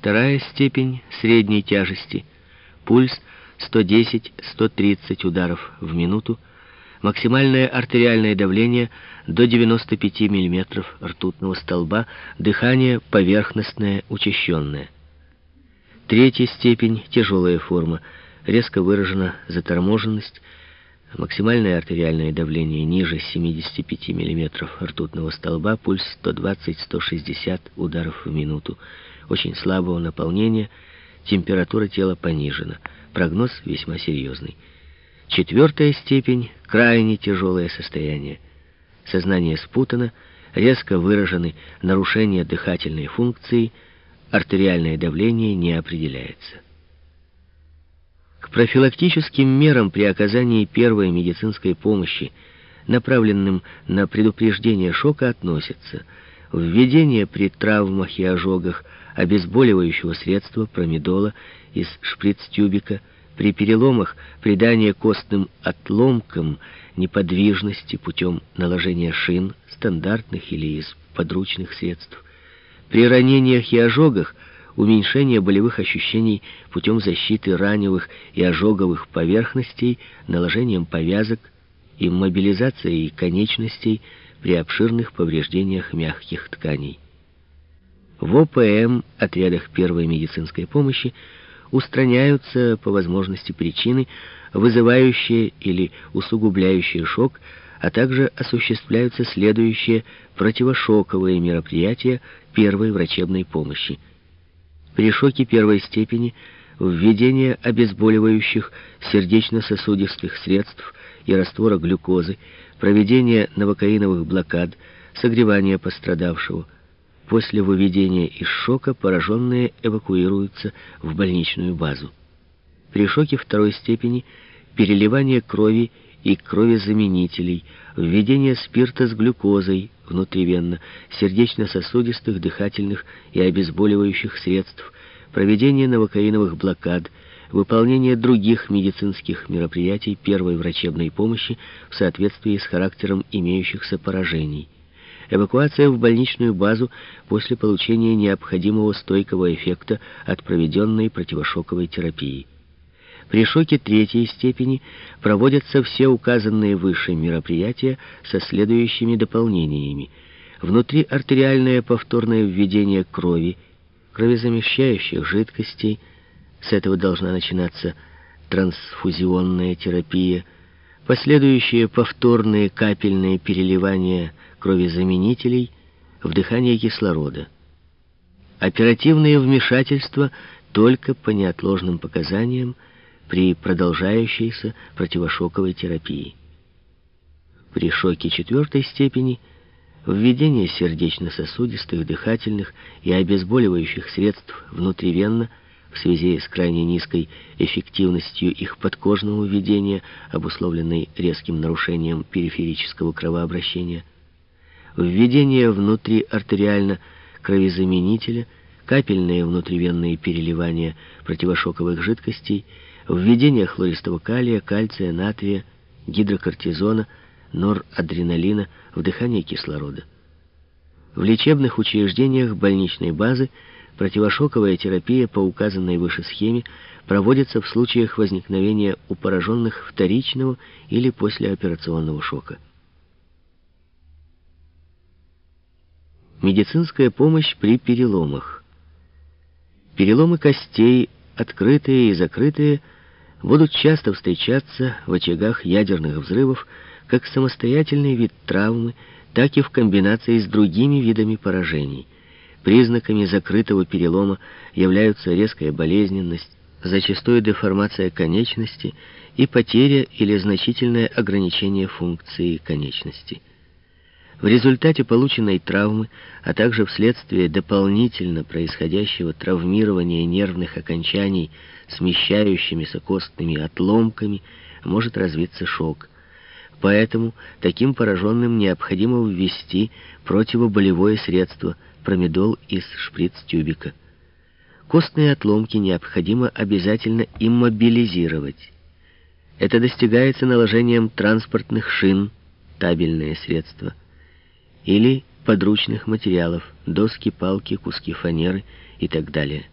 Вторая степень средней тяжести. Пульс 110-130 ударов в минуту. Максимальное артериальное давление до 95 мм ртутного столба. Дыхание поверхностное, учащенное. Третья степень тяжелая форма. Резко выражена заторможенность. Максимальное артериальное давление ниже 75 мм ртутного столба. Пульс 120-160 ударов в минуту очень слабого наполнения, температура тела понижена. Прогноз весьма серьезный. Четвертая степень – крайне тяжелое состояние. Сознание спутано, резко выражены нарушения дыхательной функции, артериальное давление не определяется. Профилактическим мерам при оказании первой медицинской помощи, направленным на предупреждение шока, относятся введение при травмах и ожогах обезболивающего средства промедола из шприц-тюбика, при переломах придание костным отломкам неподвижности путем наложения шин, стандартных или из подручных средств, при ранениях и ожогах уменьшение болевых ощущений путем защиты раневых и ожоговых поверхностей, наложением повязок, иммобилизацией конечностей при обширных повреждениях мягких тканей. В ОПМ, отрядах первой медицинской помощи, устраняются по возможности причины, вызывающие или усугубляющие шок, а также осуществляются следующие противошоковые мероприятия первой врачебной помощи. При шоке первой степени введение обезболивающих сердечно-сосудистых средств и раствора глюкозы, проведение новокаиновых блокад, согревание пострадавшего – После выведения из шока пораженные эвакуируются в больничную базу. При шоке второй степени переливание крови и кровезаменителей, введение спирта с глюкозой внутривенно, сердечно-сосудистых, дыхательных и обезболивающих средств, проведение новокаиновых блокад, выполнение других медицинских мероприятий первой врачебной помощи в соответствии с характером имеющихся поражений эвакуация в больничную базу после получения необходимого стойкого эффекта от проведенной противошоковой терапии. При шоке третьей степени проводятся все указанные выше мероприятия со следующими дополнениями. Внутриартериальное повторное введение крови, кровезамещающих жидкостей, с этого должна начинаться трансфузионная терапия, последующие повторные капельные переливания кровезаменителей, вдыхание кислорода. Оперативные вмешательства только по неотложным показаниям при продолжающейся противошоковой терапии. При шоке четвертой степени введение сердечно-сосудистых, дыхательных и обезболивающих средств внутривенно в связи с крайне низкой эффективностью их подкожного введения, обусловленной резким нарушением периферического кровообращения – введение внутриартериально кровезаменителя, капельные внутривенные переливания противошоковых жидкостей, введение хлористого калия, кальция, натрия, гидрокортизона, норадреналина, вдыхание кислорода. В лечебных учреждениях больничной базы противошоковая терапия по указанной выше схеме проводится в случаях возникновения у пораженных вторичного или послеоперационного шока. Медицинская помощь при переломах. Переломы костей, открытые и закрытые, будут часто встречаться в очагах ядерных взрывов как самостоятельный вид травмы, так и в комбинации с другими видами поражений. Признаками закрытого перелома являются резкая болезненность, зачастую деформация конечности и потеря или значительное ограничение функции конечности. В результате полученной травмы, а также вследствие дополнительно происходящего травмирования нервных окончаний смещающимися костными отломками, может развиться шок. Поэтому таким пораженным необходимо ввести противоболевое средство промедол из шприц-тюбика. Костные отломки необходимо обязательно иммобилизировать. Это достигается наложением транспортных шин, табельное средство – или подручных материалов, доски, палки, куски фанеры и так далее.